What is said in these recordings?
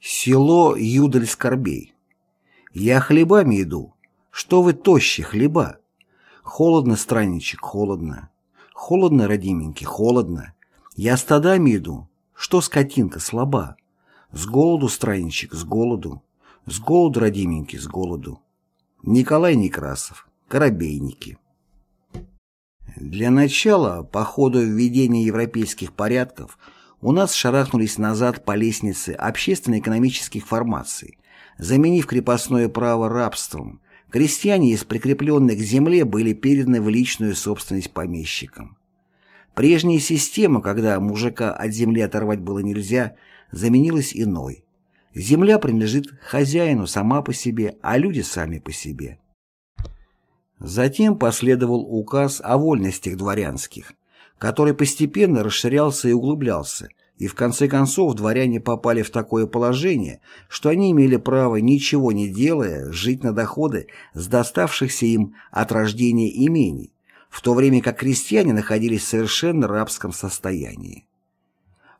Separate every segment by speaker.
Speaker 1: Село Юдаль-Скорбей. Я хлебами иду. Что вы тощи, хлеба? Холодно, странничек, холодно. Холодно, родименький, холодно. Я стадами иду. Что скотинка слаба? С голоду, странничек, с голоду. С голоду, родименький, с голоду. Николай Некрасов. Коробейники. Для начала, по ходу введения европейских порядков, у нас шарахнулись назад по лестнице общественно-экономических формаций, заменив крепостное право рабством. Крестьяне из прикрепленных к земле были переданы в личную собственность помещикам. Прежняя система, когда мужика от земли оторвать было нельзя, заменилась иной. Земля принадлежит хозяину сама по себе, а люди сами по себе. Затем последовал указ о вольностях дворянских, который постепенно расширялся и углублялся, и в конце концов дворяне попали в такое положение, что они имели право, ничего не делая, жить на доходы с доставшихся им от рождения имений, в то время как крестьяне находились в совершенно рабском состоянии.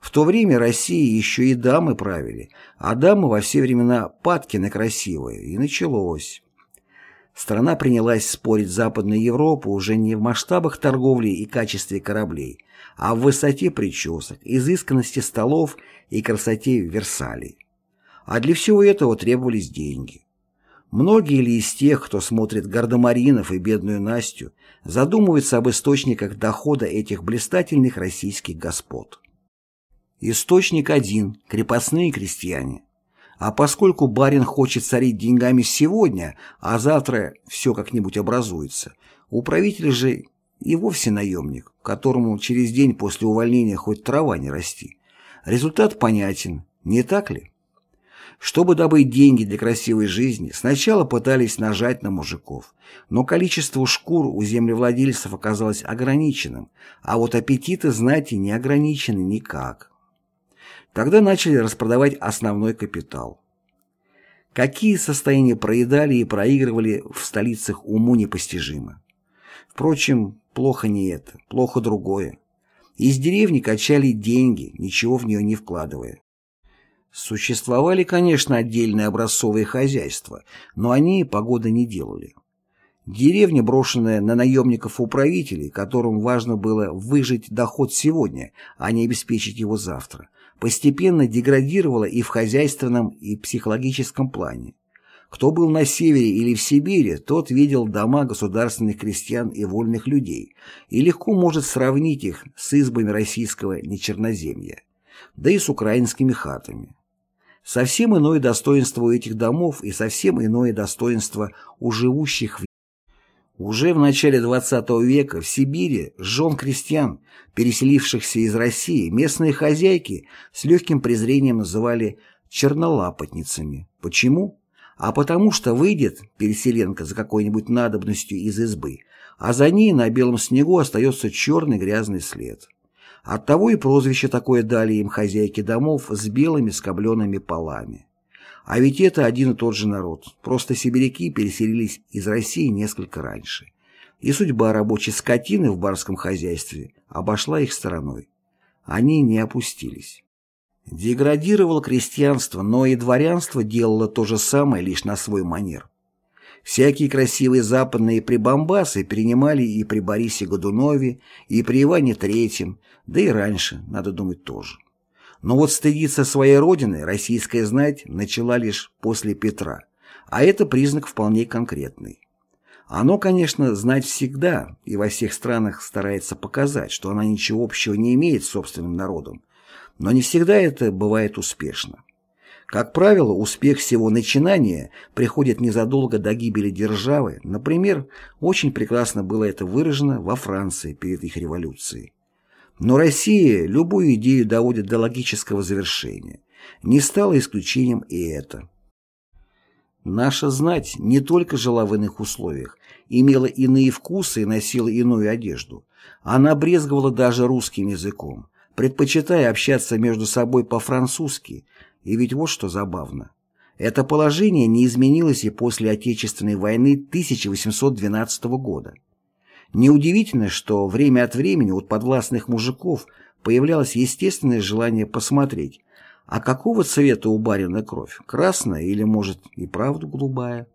Speaker 1: В то время России еще и дамы правили, а дамы во все времена падки на красивые, и началось. Страна принялась спорить с Западной Европой уже не в масштабах торговли и качестве кораблей, а в высоте причесок, изысканности столов и красоте Версалей. А для всего этого требовались деньги. Многие ли из тех, кто смотрит «Гардемаринов» и «Бедную Настю», задумываются об источниках дохода этих блистательных российских господ? Источник один – крепостные крестьяне. А поскольку барин хочет царить деньгами сегодня, а завтра все как-нибудь образуется, у правителя же и вовсе наемник, которому через день после увольнения хоть трава не расти. Результат понятен, не так ли? Чтобы добыть деньги для красивой жизни, сначала пытались нажать на мужиков, но количество шкур у землевладельцев оказалось ограниченным, а вот аппетиты знати не ограничены никак. Тогда начали распродавать основной капитал. Какие состояния проедали и проигрывали в столицах уму непостижимо. Впрочем, плохо не это, плохо другое. Из деревни качали деньги, ничего в нее не вкладывая. Существовали, конечно, отдельные образцовые хозяйства, но они погоды не делали. Деревня, брошенная на наемников-управителей, которым важно было выжить доход сегодня, а не обеспечить его завтра, постепенно деградировала и в хозяйственном, и психологическом плане. Кто был на севере или в Сибири, тот видел дома государственных крестьян и вольных людей и легко может сравнить их с избами российского нечерноземья, да и с украинскими хатами. Совсем иное достоинство у этих домов и совсем иное достоинство у живущих в уже в начале XX века в Сибири жен крестьян, переселившихся из России, местные хозяйки с легким презрением называли чернолапотницами. Почему? А потому что выйдет переселенка за какой-нибудь надобностью из избы, а за ней на белом снегу остается черный грязный след. Оттого и прозвище такое дали им хозяйки домов с белыми скобленными полами. А ведь это один и тот же народ, просто сибиряки переселились из России несколько раньше. И судьба рабочей скотины в барском хозяйстве обошла их стороной. Они не опустились. Деградировало крестьянство, но и дворянство делало то же самое лишь на свой манер. Всякие красивые западные прибамбасы принимали и при Борисе Годунове, и при Иване Третьем, да и раньше, надо думать, тоже. Но вот стыдиться своей родины российская знать начала лишь после Петра, а это признак вполне конкретный. Оно, конечно, знать всегда и во всех странах старается показать, что она ничего общего не имеет с собственным народом, но не всегда это бывает успешно. Как правило, успех всего начинания приходит незадолго до гибели державы, например, очень прекрасно было это выражено во Франции перед их революцией. Но Россия любую идею доводит до логического завершения. Не стало исключением и это. Наша знать не только жила в иных условиях, имела иные вкусы и носила иную одежду. Она брезговала даже русским языком, предпочитая общаться между собой по-французски. И ведь вот что забавно. Это положение не изменилось и после Отечественной войны 1812 года. Неудивительно, что время от времени у подвластных мужиков появлялось естественное желание посмотреть, А какого цвета у барина кровь? Красная или, может, и правда голубая?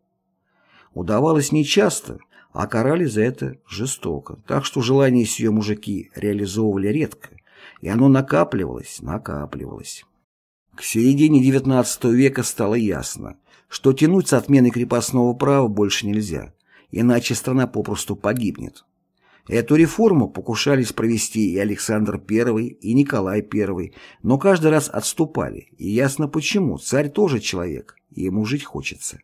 Speaker 1: Удавалось нечасто, а карали за это жестоко, так что желание сие мужики реализовывали редко, и оно накапливалось, накапливалось. К середине XIX века стало ясно, что тянуть с отмены крепостного права больше нельзя, иначе страна попросту погибнет. Эту реформу покушались провести и Александр I, и Николай I, но каждый раз отступали, и ясно почему, царь тоже человек, и ему жить хочется.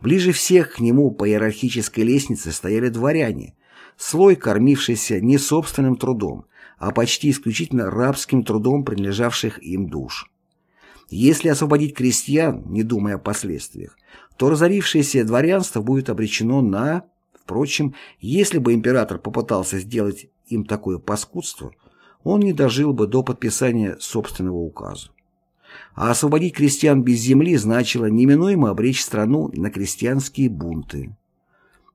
Speaker 1: Ближе всех к нему по иерархической лестнице стояли дворяне, слой, кормившийся не собственным трудом, а почти исключительно рабским трудом принадлежавших им душ. Если освободить крестьян, не думая о последствиях, то разорившееся дворянство будет обречено на Впрочем, если бы император попытался сделать им такое паскудство, он не дожил бы до подписания собственного указа. А освободить крестьян без земли значило неминуемо обречь страну на крестьянские бунты.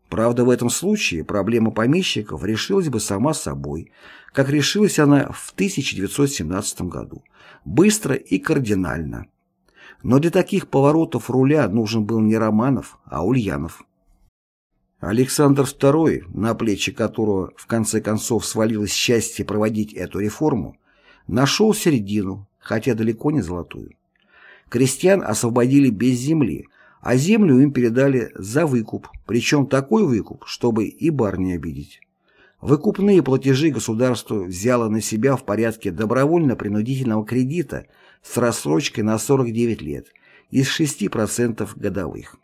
Speaker 1: Правда, в этом случае проблема помещиков решилась бы сама собой, как решилась она в 1917 году, быстро и кардинально. Но для таких поворотов руля нужен был не Романов, а Ульянов. Александр II, на плечи которого в конце концов свалилось счастье проводить эту реформу, нашел середину, хотя далеко не золотую. Крестьян освободили без земли, а землю им передали за выкуп, причем такой выкуп, чтобы и бар не обидеть. Выкупные платежи государство взяло на себя в порядке добровольно-принудительного кредита с рассрочкой на 49 лет из 6% годовых.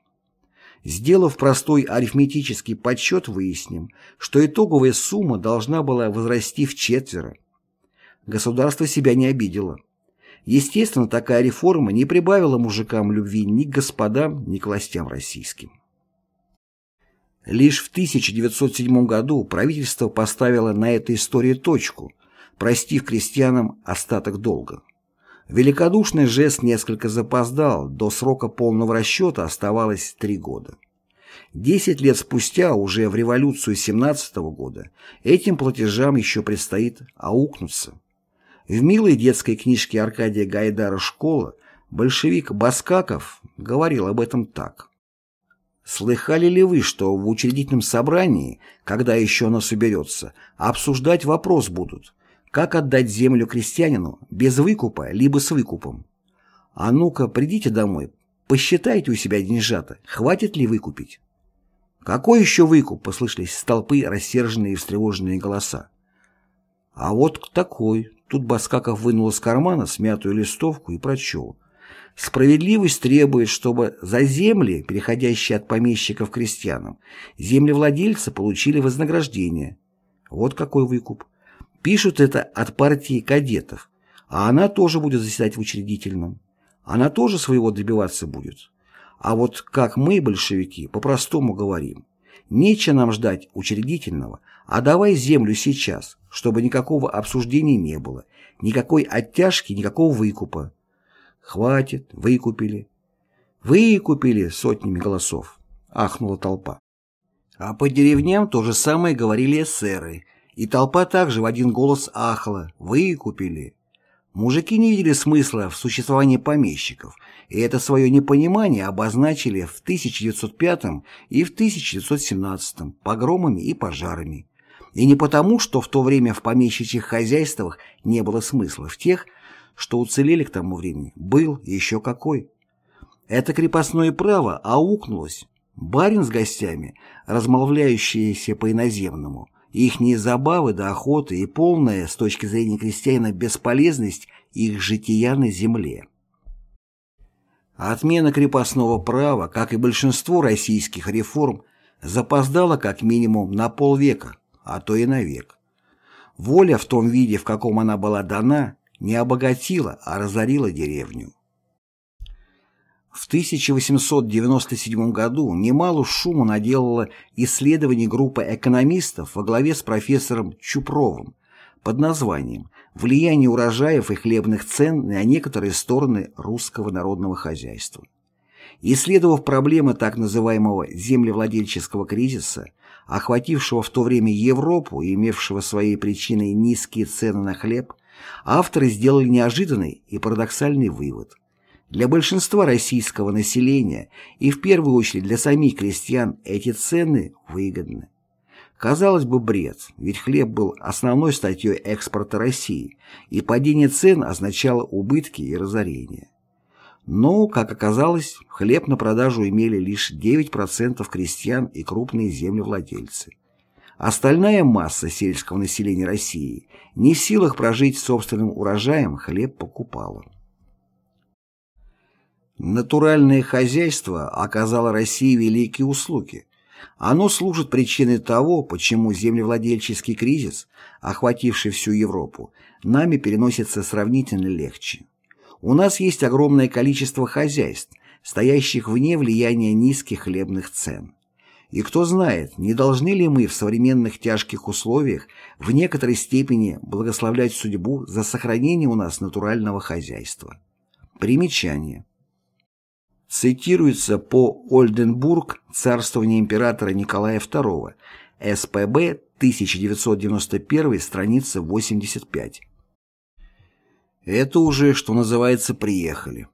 Speaker 1: Сделав простой арифметический подсчет, выясним, что итоговая сумма должна была возрасти в четверо. Государство себя не обидело. Естественно, такая реформа не прибавила мужикам любви ни к господам, ни к властям российским. Лишь в 1907 году правительство поставило на этой истории точку, простив крестьянам остаток долга. Великодушный жест несколько запоздал, до срока полного расчета оставалось три года. Десять лет спустя, уже в революцию 17 -го года, этим платежам еще предстоит аукнуться. В милой детской книжке Аркадия Гайдара «Школа» большевик Баскаков говорил об этом так. «Слыхали ли вы, что в учредительном собрании, когда еще оно соберется, обсуждать вопрос будут, как отдать землю крестьянину без выкупа, либо с выкупом? А ну-ка, придите домой, посчитайте у себя деньжата, хватит ли выкупить? Какой еще выкуп? Послышались с толпы рассерженные и встревоженные голоса. А вот такой. Тут Баскаков вынул из кармана смятую листовку и прочел. Справедливость требует, чтобы за земли, переходящие от помещиков к крестьянам, землевладельцы получили вознаграждение. Вот какой выкуп. Пишут это от партии кадетов, а она тоже будет заседать в учредительном. Она тоже своего добиваться будет. А вот как мы, большевики, по-простому говорим, нечего нам ждать учредительного, а давай землю сейчас, чтобы никакого обсуждения не было, никакой оттяжки, никакого выкупа. Хватит, выкупили. Выкупили сотнями голосов, ахнула толпа. А по деревням то же самое говорили эсеры, и толпа также в один голос ахла «Выкупили». Мужики не видели смысла в существовании помещиков, и это свое непонимание обозначили в 1905 и в 1917 погромами и пожарами. И не потому, что в то время в помещичьих хозяйствах не было смысла, в тех, что уцелели к тому времени, был еще какой. Это крепостное право аукнулось. Барин с гостями, размолвляющиеся по-иноземному, Ихние забавы до охоты и полная, с точки зрения крестьянина, бесполезность их жития на земле. Отмена крепостного права, как и большинство российских реформ, запоздала как минимум на полвека, а то и на век. Воля в том виде, в каком она была дана, не обогатила, а разорила деревню. В 1897 году немало шума наделало исследование группы экономистов во главе с профессором Чупровым под названием «Влияние урожаев и хлебных цен на некоторые стороны русского народного хозяйства». Исследовав проблемы так называемого землевладельческого кризиса, охватившего в то время Европу и имевшего своей причиной низкие цены на хлеб, авторы сделали неожиданный и парадоксальный вывод. Для большинства российского населения и в первую очередь для самих крестьян эти цены выгодны. Казалось бы, бред, ведь хлеб был основной статьей экспорта России, и падение цен означало убытки и разорение. Но, как оказалось, хлеб на продажу имели лишь 9% крестьян и крупные землевладельцы. Остальная масса сельского населения России не в силах прожить собственным урожаем хлеб покупала. Натуральное хозяйство оказало России великие услуги. Оно служит причиной того, почему землевладельческий кризис, охвативший всю Европу, нами переносится сравнительно легче. У нас есть огромное количество хозяйств, стоящих вне влияния низких хлебных цен. И кто знает, не должны ли мы в современных тяжких условиях в некоторой степени благословлять судьбу за сохранение у нас натурального хозяйства. Примечание. Цитируется по Ольденбург «Царствование императора Николая II», СПБ, 1991, страница 85. Это уже, что называется, приехали.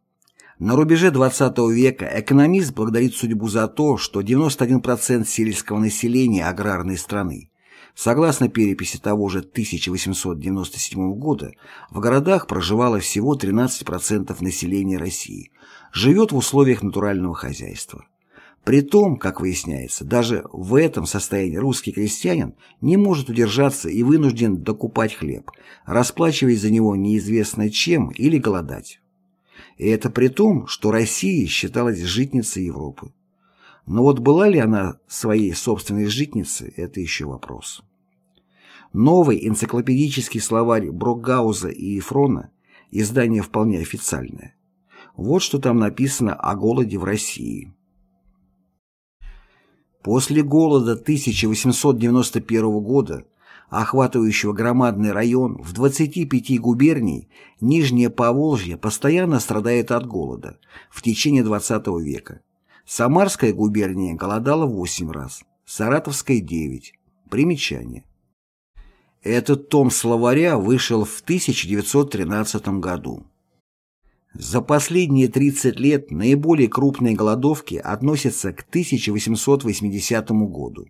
Speaker 1: На рубеже XX века экономист благодарит судьбу за то, что 91% сельского населения аграрной страны, согласно переписи того же 1897 года, в городах проживало всего 13% населения России, живет в условиях натурального хозяйства. При том, как выясняется, даже в этом состоянии русский крестьянин не может удержаться и вынужден докупать хлеб, расплачиваясь за него неизвестно чем или голодать. И это при том, что Россия считалась житницей Европы. Но вот была ли она своей собственной житницей, это еще вопрос. Новый энциклопедический словарь Брокгауза и Ефрона, издание вполне официальное. Вот что там написано о голоде в России. После голода 1891 года, охватывающего громадный район в 25 губерний, Нижнее Поволжье постоянно страдает от голода в течение XX века. Самарская губерния голодала 8 раз, Саратовская – 9. Примечание. Этот том словаря вышел в 1913 году. За последние 30 лет наиболее крупные голодовки относятся к 1880 году.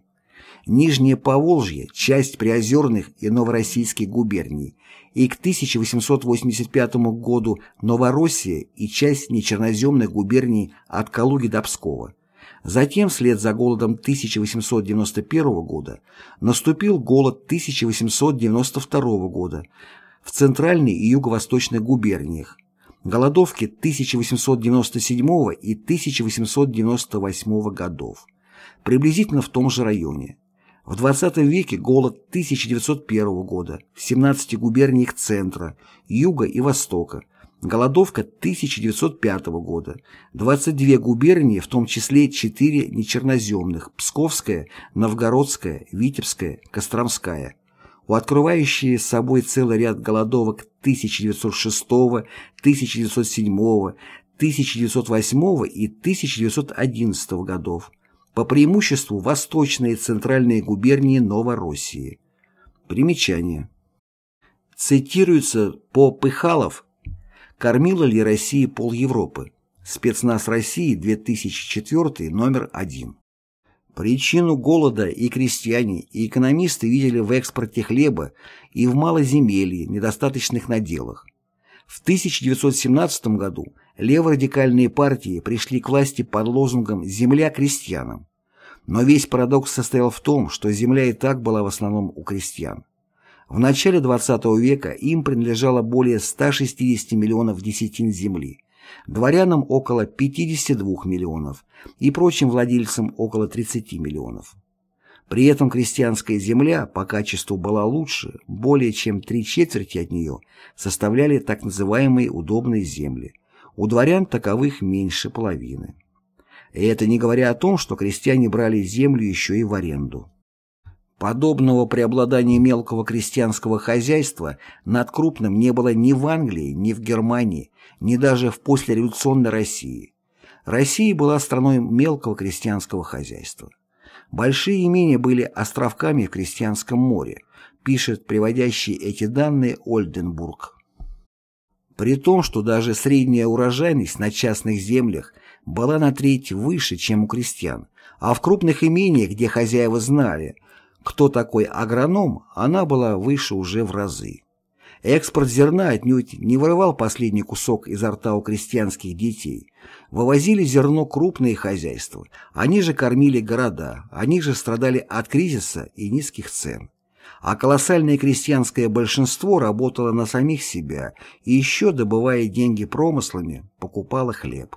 Speaker 1: Нижнее Поволжье – часть Приозерных и Новороссийских губерний, и к 1885 году Новороссия и часть нечерноземных губерний от Калуги до Пскова. Затем, вслед за голодом 1891 года, наступил голод 1892 года в центральной и юго-восточных губерниях, голодовки 1897 и 1898 годов, приблизительно в том же районе. В 20 веке голод 1901 года в 17 губерниях центра, юга и востока, голодовка 1905 года, 22 губернии, в том числе 4 нечерноземных – Псковская, Новгородская, Витебская, Костромская – у открывающие собой целый ряд голодовок 1906, 1907, 1908 и 1911 годов, по преимуществу восточные и центральные губернии Новороссии. Примечание. Цитируется по Пыхалов «Кормила ли Россия пол Европы?» Спецназ России, 2004, номер 1. Причину голода и крестьяне, и экономисты видели в экспорте хлеба и в малоземелье, недостаточных наделах. В 1917 году леворадикальные партии пришли к власти под лозунгом «Земля крестьянам». Но весь парадокс состоял в том, что земля и так была в основном у крестьян. В начале XX века им принадлежало более 160 миллионов десятин земли, дворянам около 52 миллионов и прочим владельцам около 30 миллионов. При этом крестьянская земля по качеству была лучше, более чем три четверти от нее составляли так называемые удобные земли. У дворян таковых меньше половины. И это не говоря о том, что крестьяне брали землю еще и в аренду. Подобного преобладания мелкого крестьянского хозяйства над крупным не было ни в Англии, ни в Германии, ни даже в послереволюционной России. Россия была страной мелкого крестьянского хозяйства. Большие имения были островками в крестьянском море, пишет приводящий эти данные Ольденбург. При том, что даже средняя урожайность на частных землях была на треть выше, чем у крестьян, а в крупных имениях, где хозяева знали, кто такой агроном, она была выше уже в разы. Экспорт зерна отнюдь не вырывал последний кусок изо рта у крестьянских детей. Вывозили зерно крупные хозяйства, они же кормили города, они же страдали от кризиса и низких цен. А колоссальное крестьянское большинство работало на самих себя и еще, добывая деньги промыслами, покупало хлеб.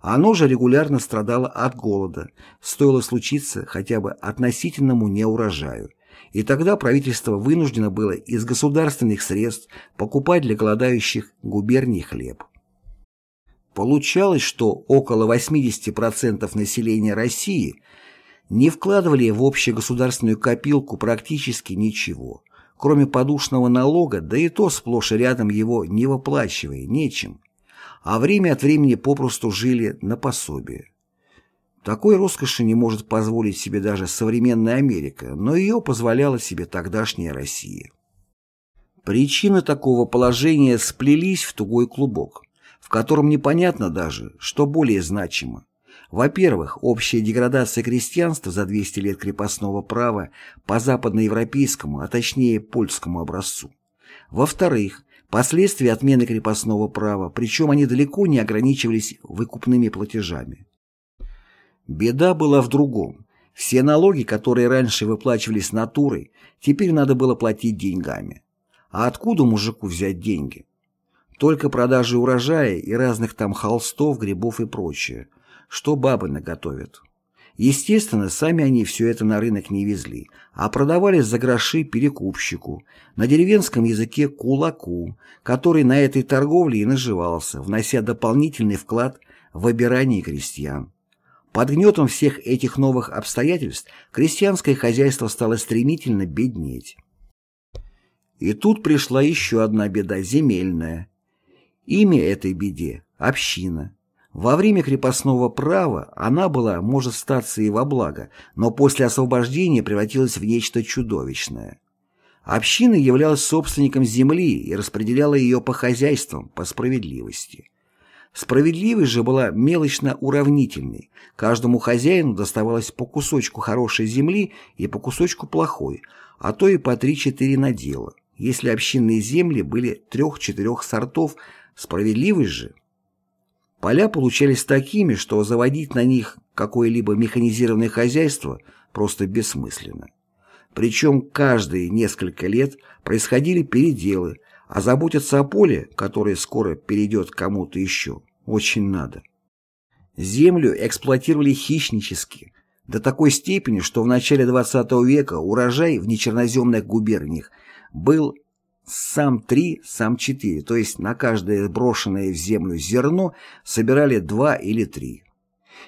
Speaker 1: Оно же регулярно страдало от голода, стоило случиться хотя бы относительному неурожаю, и тогда правительство вынуждено было из государственных средств покупать для голодающих губерний хлеб. Получалось, что около 80% населения России – не вкладывали в общегосударственную копилку практически ничего, кроме подушного налога, да и то сплошь и рядом его не выплачивая, нечем, а время от времени попросту жили на пособие. Такой роскоши не может позволить себе даже современная Америка, но ее позволяла себе тогдашняя Россия. Причины такого положения сплелись в тугой клубок, в котором непонятно даже, что более значимо во-первых, общая деградация крестьянства за 200 лет крепостного права по западноевропейскому, а точнее польскому образцу. Во-вторых, последствия отмены крепостного права, причем они далеко не ограничивались выкупными платежами. Беда была в другом. Все налоги, которые раньше выплачивались натурой, теперь надо было платить деньгами. А откуда мужику взять деньги? Только продажи урожая и разных там холстов, грибов и прочее – что бабы наготовят. Естественно, сами они все это на рынок не везли, а продавали за гроши перекупщику, на деревенском языке кулаку, который на этой торговле и наживался, внося дополнительный вклад в обирание крестьян. Под гнетом всех этих новых обстоятельств крестьянское хозяйство стало стремительно беднеть. И тут пришла еще одна беда земельная. Имя этой беде – община. Во время крепостного права она была, может, статься и во благо, но после освобождения превратилась в нечто чудовищное. Община являлась собственником земли и распределяла ее по хозяйствам, по справедливости. Справедливость же была мелочно-уравнительной. Каждому хозяину доставалось по кусочку хорошей земли и по кусочку плохой, а то и по три-четыре надела. Если общинные земли были трех-четырех сортов, справедливость же – Поля получались такими, что заводить на них какое-либо механизированное хозяйство просто бессмысленно. Причем каждые несколько лет происходили переделы, а заботиться о поле, которое скоро перейдет кому-то еще, очень надо. Землю эксплуатировали хищнически, до такой степени, что в начале XX века урожай в нечерноземных губерниях был сам 3, сам 4, то есть на каждое брошенное в землю зерно собирали 2 или 3.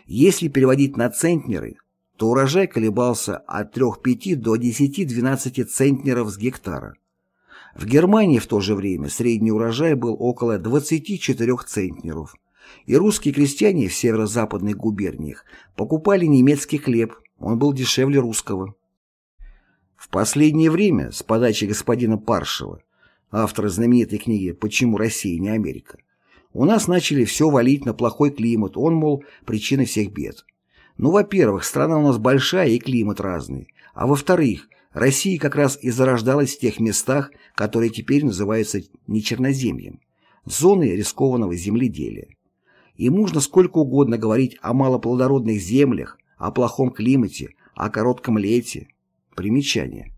Speaker 1: Если переводить на центнеры, то урожай колебался от 3-5 до 10-12 центнеров с гектара. В Германии в то же время средний урожай был около 24 центнеров, и русские крестьяне в северо-западных губерниях покупали немецкий хлеб, он был дешевле русского. В последнее время, с подачи господина Паршева, автора знаменитой книги «Почему Россия не Америка», у нас начали все валить на плохой климат, он, мол, причина всех бед. Ну, во-первых, страна у нас большая и климат разный, а во-вторых, Россия как раз и зарождалась в тех местах, которые теперь называются нечерноземьем, зоны рискованного земледелия. И можно сколько угодно говорить о малоплодородных землях, о плохом климате, о коротком лете. Примечание.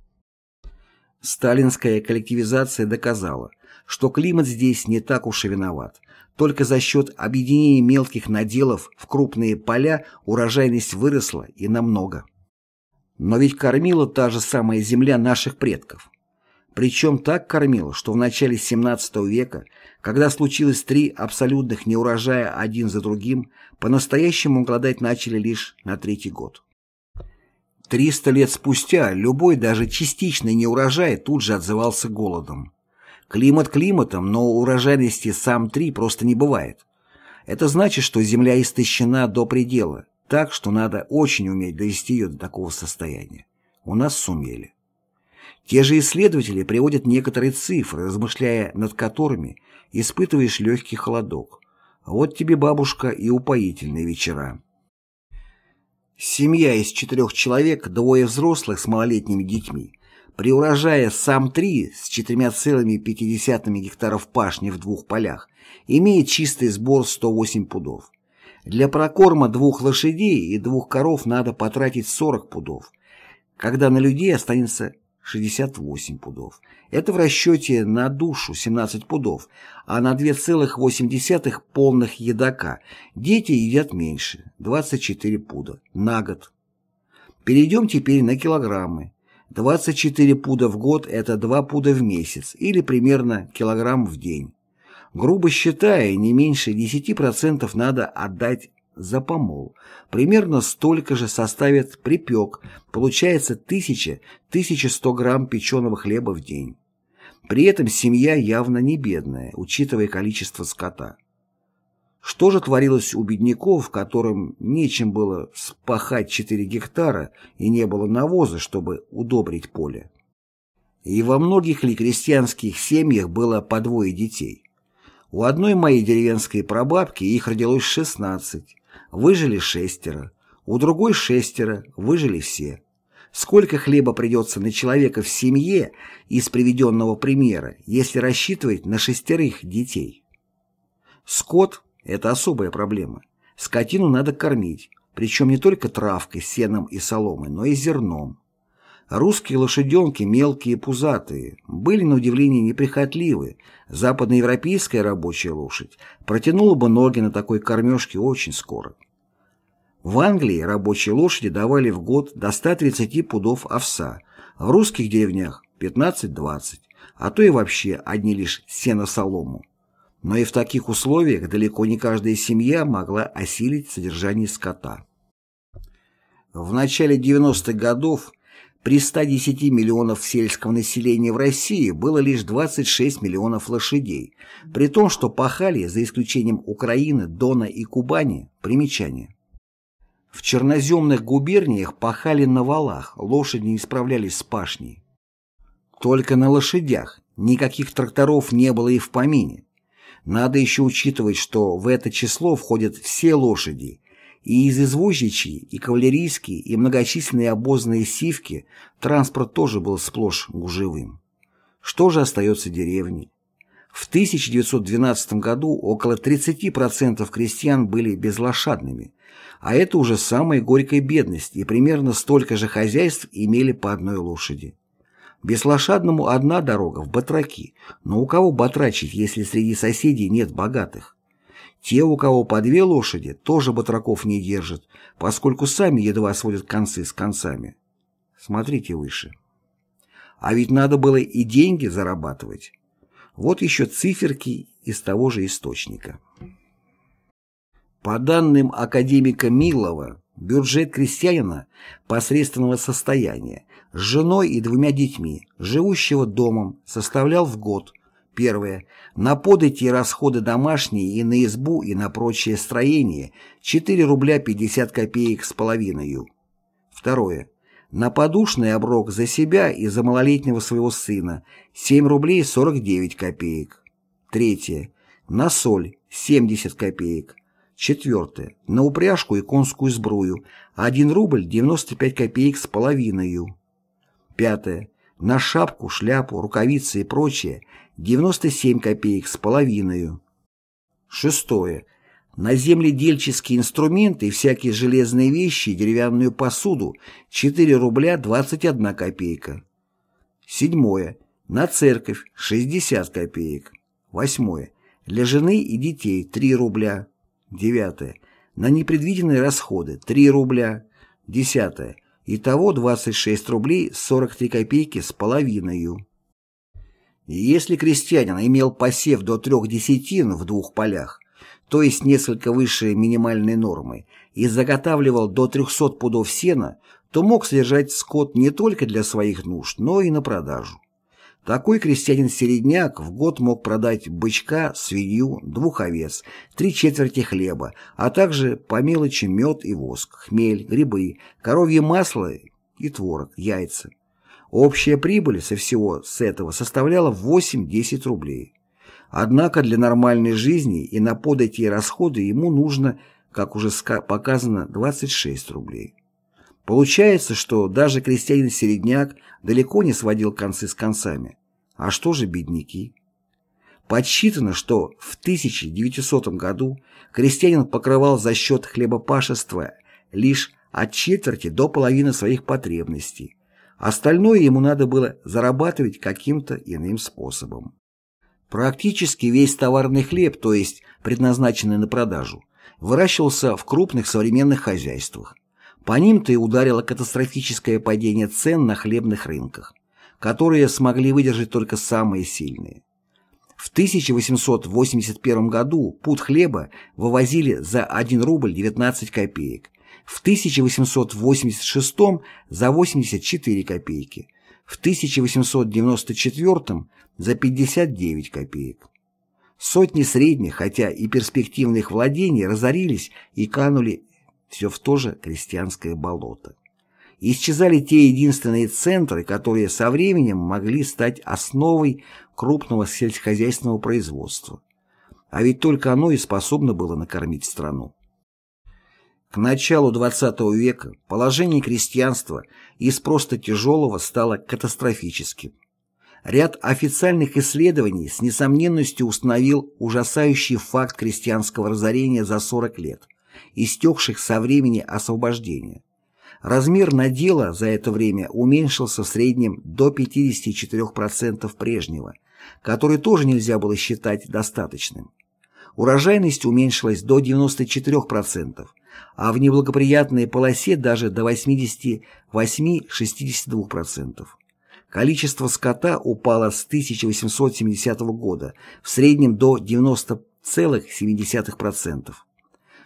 Speaker 1: Сталинская коллективизация доказала, что климат здесь не так уж и виноват. Только за счет объединения мелких наделов в крупные поля урожайность выросла и намного. Но ведь кормила та же самая земля наших предков. Причем так кормила, что в начале 17 века, когда случилось три абсолютных неурожая один за другим, по-настоящему голодать начали лишь на третий год. Триста лет спустя любой даже частичный неурожай тут же отзывался голодом. Климат климатом, но урожайности сам три просто не бывает. Это значит, что земля истощена до предела, так что надо очень уметь довести ее до такого состояния. У нас сумели. Те же исследователи приводят некоторые цифры, размышляя над которыми испытываешь легкий холодок. Вот тебе, бабушка, и упоительные вечера. Семья из четырех человек, двое взрослых с малолетними детьми, при урожае сам 3 с 4,5 гектаров пашни в двух полях имеет чистый сбор 108 пудов. Для прокорма двух лошадей и двух коров надо потратить 40 пудов, когда на людей останется 68 пудов. Это в расчете на душу 17 пудов, а на 2,8 полных едока дети едят меньше, 24 пуда, на год. Перейдем теперь на килограммы. 24 пуда в год – это 2 пуда в месяц, или примерно килограмм в день. Грубо считая, не меньше 10% надо отдать за помол. Примерно столько же составит припек, получается 1000-1100 грамм печеного хлеба в день. При этом семья явно не бедная, учитывая количество скота. Что же творилось у бедняков, которым нечем было спахать 4 гектара и не было навоза, чтобы удобрить поле? И во многих ли крестьянских семьях было по двое детей? У одной моей деревенской прабабки их родилось 16, выжили шестеро, у другой шестеро, выжили все. Сколько хлеба придется на человека в семье из приведенного примера, если рассчитывать на шестерых детей? Скот – это особая проблема. Скотину надо кормить, причем не только травкой, сеном и соломой, но и зерном. Русские лошаденки, мелкие пузатые, были на удивление неприхотливы. Западноевропейская рабочая лошадь протянула бы ноги на такой кормежке очень скоро. В Англии рабочие лошади давали в год до 130 пудов овса, в русских деревнях 15-20, а то и вообще одни лишь сено-солому. Но и в таких условиях далеко не каждая семья могла осилить содержание скота. В начале 90-х годов при 110 миллионов сельского населения в России было лишь 26 миллионов лошадей, при том, что пахали, за исключением Украины, Дона и Кубани, примечание. В черноземных губерниях пахали на валах, лошади не справлялись с пашней. Только на лошадях, никаких тракторов не было и в помине. Надо еще учитывать, что в это число входят все лошади, и из извозчичьи, и кавалерийские, и многочисленные обозные сивки транспорт тоже был сплошь гужевым. Что же остается деревне? В 1912 году около 30% крестьян были безлошадными, а это уже самая горькая бедность, и примерно столько же хозяйств имели по одной лошади. Беслошадному одна дорога в батраки, но у кого батрачить, если среди соседей нет богатых? Те, у кого по две лошади, тоже батраков не держат, поскольку сами едва сводят концы с концами. Смотрите выше. А ведь надо было и деньги зарабатывать. Вот еще циферки из того же источника. По данным академика Милова, бюджет крестьянина посредственного состояния с женой и двумя детьми, живущего домом, составлял в год Первое. На подати и расходы домашние и на избу и на прочее строение 4 рубля 50 копеек с половиной. Второе. На подушный оброк за себя и за малолетнего своего сына 7 рублей 49 копеек. Третье. На соль 70 копеек. Четвертое. На упряжку и конскую сбрую 1 рубль 95 копеек с половиной. Пятое. На шапку, шляпу, рукавицы и прочее 97 копеек с половиной. Шестое. На земледельческие инструменты, всякие железные вещи и деревянную посуду 4 рубля 21 копейка. Седьмое. На церковь 60 копеек. Восьмое. Для жены и детей 3 рубля. Девятое. На непредвиденные расходы 3 рубля. Десятое. Итого 26 рублей 43 копейки с половиной. Если крестьянин имел посев до трех десятин в двух полях, то есть несколько выше минимальной нормы, и заготавливал до 300 пудов сена, то мог содержать скот не только для своих нужд, но и на продажу. Такой крестьянин-середняк в год мог продать бычка, свинью, двух овец, три четверти хлеба, а также по мелочи мед и воск, хмель, грибы, коровье масло и творог, яйца. Общая прибыль со всего с этого составляла 8-10 рублей. Однако для нормальной жизни и на подати и расходы ему нужно, как уже показано, 26 рублей. Получается, что даже крестьянин-середняк далеко не сводил концы с концами. А что же бедняки? Подсчитано, что в 1900 году крестьянин покрывал за счет хлебопашества лишь от четверти до половины своих потребностей. Остальное ему надо было зарабатывать каким-то иным способом. Практически весь товарный хлеб, то есть предназначенный на продажу, выращивался в крупных современных хозяйствах. По ним-то и ударило катастрофическое падение цен на хлебных рынках, которые смогли выдержать только самые сильные. В 1881 году пуд хлеба вывозили за 1 рубль 19 копеек, в 1886 за 84 копейки, в 1894 за 59 копеек. Сотни средних, хотя и перспективных владений разорились и канули все в то же крестьянское болото. Исчезали те единственные центры, которые со временем могли стать основой крупного сельскохозяйственного производства. А ведь только оно и способно было накормить страну. К началу XX века положение крестьянства из просто тяжелого стало катастрофическим. Ряд официальных исследований с несомненностью установил ужасающий факт крестьянского разорения за 40 лет, истекших со времени освобождения. Размер надела за это время уменьшился в среднем до 54% прежнего, который тоже нельзя было считать достаточным. Урожайность уменьшилась до 94%, а в неблагоприятной полосе даже до 88-62%. Количество скота упало с 1870 года в среднем до 90,7%,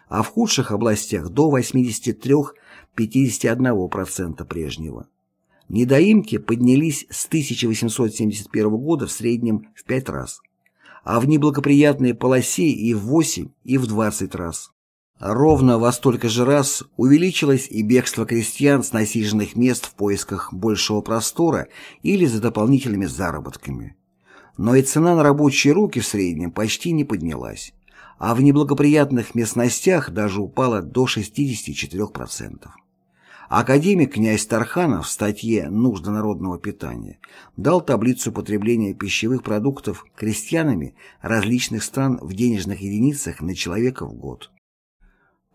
Speaker 1: а в худших областях до 83-51% прежнего. Недоимки поднялись с 1871 года в среднем в 5 раз, а в неблагоприятной полосе и в 8, и в 20 раз. Ровно во столько же раз увеличилось и бегство крестьян с насиженных мест в поисках большего простора или за дополнительными заработками. Но и цена на рабочие руки в среднем почти не поднялась, а в неблагоприятных местностях даже упала до 64%. Академик князь Тарханов в статье «Нужда народного питания» дал таблицу потребления пищевых продуктов крестьянами различных стран в денежных единицах на человека в год.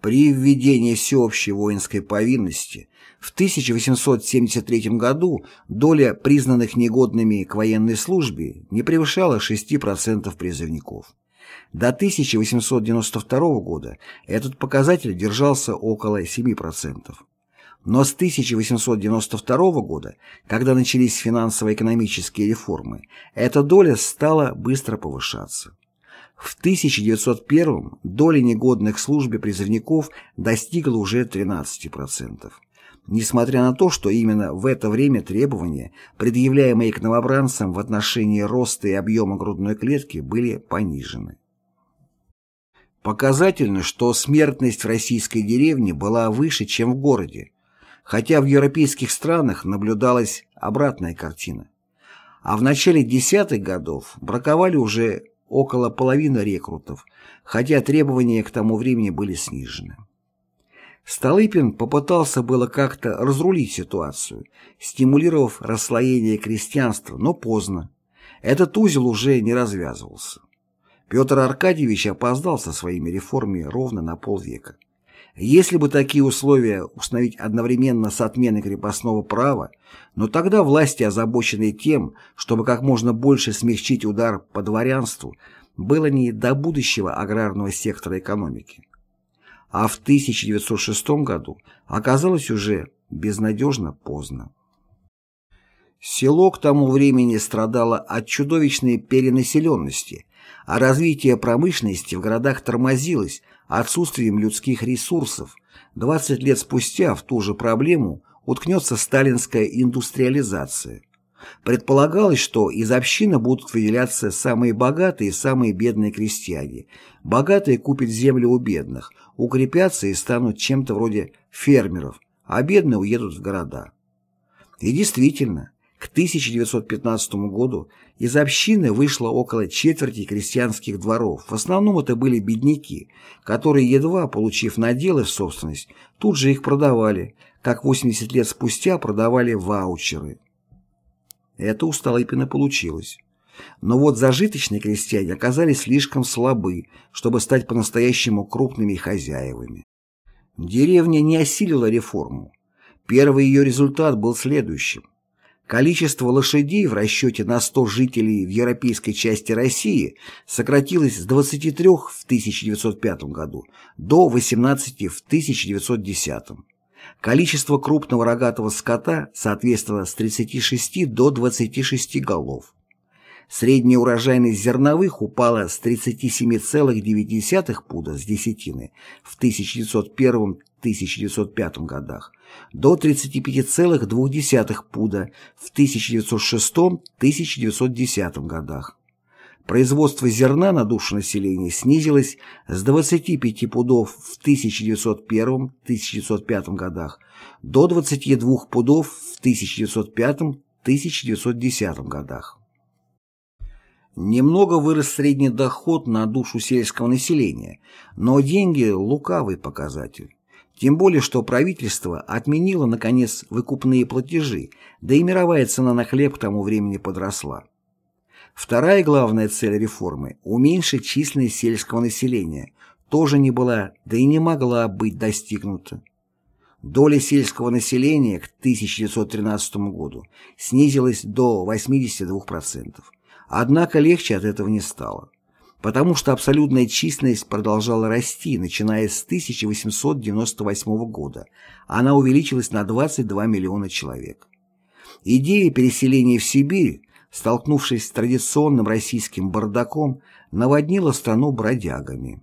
Speaker 1: При введении всеобщей воинской повинности в 1873 году доля признанных негодными к военной службе не превышала 6% призывников. До 1892 года этот показатель держался около 7%. Но с 1892 года, когда начались финансово-экономические реформы, эта доля стала быстро повышаться. В 1901 доля негодных службе призывников достигла уже 13%. Несмотря на то, что именно в это время требования, предъявляемые к новобранцам в отношении роста и объема грудной клетки, были понижены. Показательно, что смертность в российской деревне была выше, чем в городе, хотя в европейских странах наблюдалась обратная картина. А в начале десятых годов браковали уже около половины рекрутов, хотя требования к тому времени были снижены. Столыпин попытался было как-то разрулить ситуацию, стимулировав расслоение крестьянства, но поздно. Этот узел уже не развязывался. Петр Аркадьевич опоздал со своими реформами ровно на полвека. Если бы такие условия установить одновременно с отменой крепостного права, но тогда власти, озабоченные тем, чтобы как можно больше смягчить удар по дворянству, было не до будущего аграрного сектора экономики. А в 1906 году оказалось уже безнадежно поздно. Село к тому времени страдало от чудовищной перенаселенности, а развитие промышленности в городах тормозилось отсутствием людских ресурсов. 20 лет спустя в ту же проблему уткнется сталинская индустриализация. Предполагалось, что из общины будут выделяться самые богатые и самые бедные крестьяне. Богатые купят землю у бедных, укрепятся и станут чем-то вроде фермеров, а бедные уедут в города. И действительно, К 1915 году из общины вышло около четверти крестьянских дворов. В основном это были бедняки, которые, едва получив наделы в собственность, тут же их продавали, как 80 лет спустя продавали ваучеры. Это у Столыпина получилось. Но вот зажиточные крестьяне оказались слишком слабы, чтобы стать по-настоящему крупными хозяевами. Деревня не осилила реформу. Первый ее результат был следующим. Количество лошадей в расчете на 100 жителей в европейской части России сократилось с 23 в 1905 году до 18 в 1910. Количество крупного рогатого скота соответствовало с 36 до 26 голов. Средняя урожайность зерновых упала с 37,9 пуда с десятины в 1901-1905 годах до 35,2 пуда в 1906-1910 годах. Производство зерна на душу населения снизилось с 25 пудов в 1901-1905 годах до 22 пудов в 1905-1910 годах. Немного вырос средний доход на душу сельского населения, но деньги – лукавый показатель. Тем более, что правительство отменило, наконец, выкупные платежи, да и мировая цена на хлеб к тому времени подросла. Вторая главная цель реформы – уменьшить численность сельского населения – тоже не была, да и не могла быть достигнута. Доля сельского населения к 1913 году снизилась до 82%. Однако легче от этого не стало, потому что абсолютная численность продолжала расти, начиная с 1898 года. Она увеличилась на 22 миллиона человек. Идея переселения в Сибирь столкнувшись с традиционным российским бардаком, наводнила страну бродягами.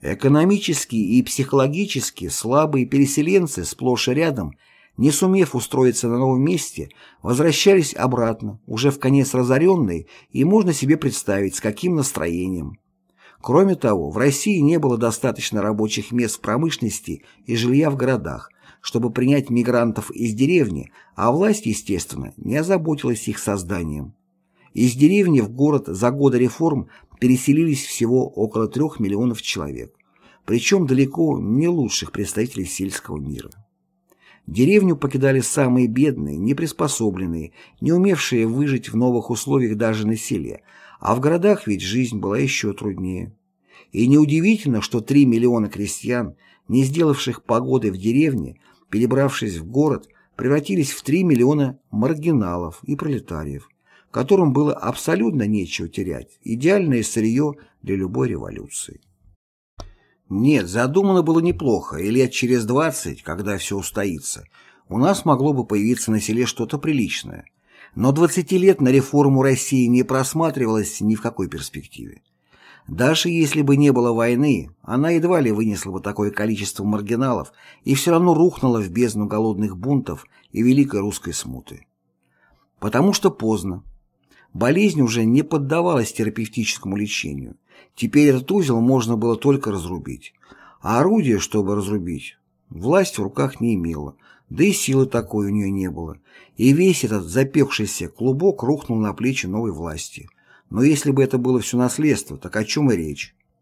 Speaker 1: Экономически и психологически слабые переселенцы сплошь и рядом, не сумев устроиться на новом месте, возвращались обратно, уже в конец разоренные, и можно себе представить, с каким настроением. Кроме того, в России не было достаточно рабочих мест в промышленности и жилья в городах, чтобы принять мигрантов из деревни, а власть, естественно, не озаботилась их созданием. Из деревни в город за годы реформ переселились всего около трех миллионов человек, причем далеко не лучших представителей сельского мира. Деревню покидали самые бедные, неприспособленные, не умевшие выжить в новых условиях даже на селе, а в городах ведь жизнь была еще труднее. И неудивительно, что 3 миллиона крестьян, не сделавших погоды в деревне, перебравшись в город, превратились в 3 миллиона маргиналов и пролетариев, которым было абсолютно нечего терять, идеальное сырье для любой революции. Нет, задумано было неплохо, и лет через 20, когда все устоится, у нас могло бы появиться на селе что-то приличное. Но 20 лет на реформу России не просматривалось ни в какой перспективе. Даже если бы не было войны, она едва ли вынесла бы такое количество маргиналов и все равно рухнула в бездну голодных бунтов и великой русской смуты. Потому что поздно. Болезнь уже не поддавалась терапевтическому лечению. Теперь этот узел можно было только разрубить. А орудие, чтобы разрубить, власть в руках не имела, да и силы такой у нее не было. И весь этот запекшийся клубок рухнул на плечи новой власти – но если бы это было все наследство, так о чем и речь?